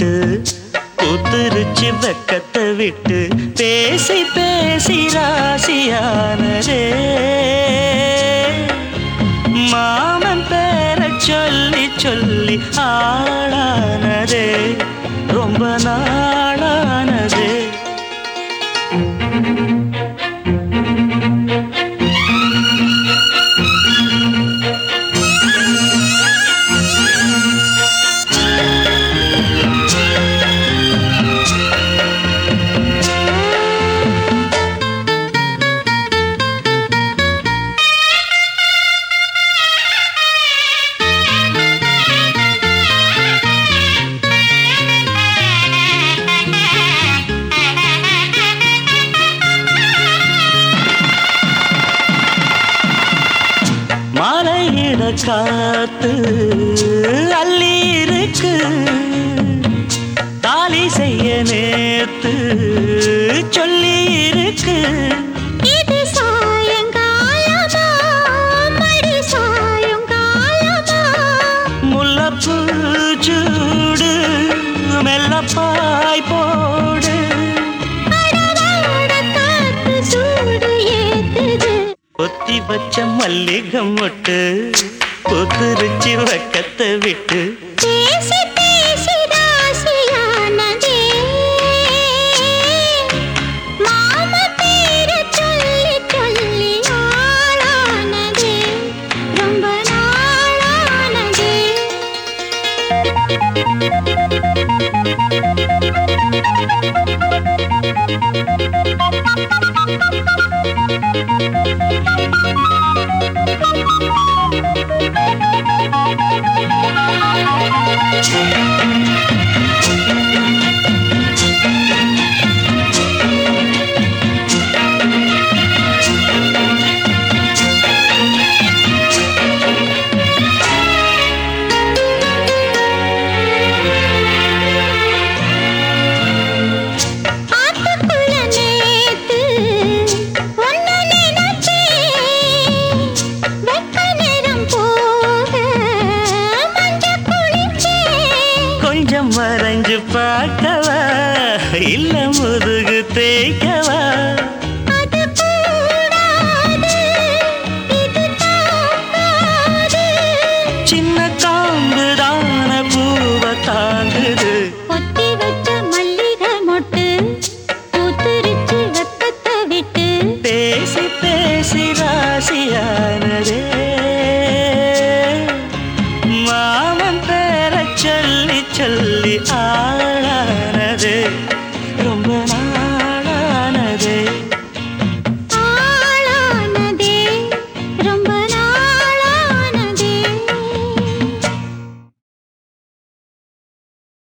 விட்டு புத்துருச்சு வெக்கத்தை விட்டு பேசி பேசி ராசியானதே. காத்து அள்ளி இருக்கு தாலி செய்ய நேத்து சொல்லி இருக்கு சூடு மெல்லப்பாய் போடு. காத்து வச்ச மல்லிகை மொட்டு புத்துருச்சி வக்கத்தை விட்டு கொஞ்சம் மறைஞ்சு பார்க்கவா? இல்ல முதுகு தேய்க்கவா? சின்ன காம்பு தான பூவை தாங்குது. பொத்தி வச்ச மல்லிகை மொட்டு பூத்துருச்சு வெக்கத்தை விட்டு. பேசி பேசி ராசியானதே சொல்லி ஆளானது.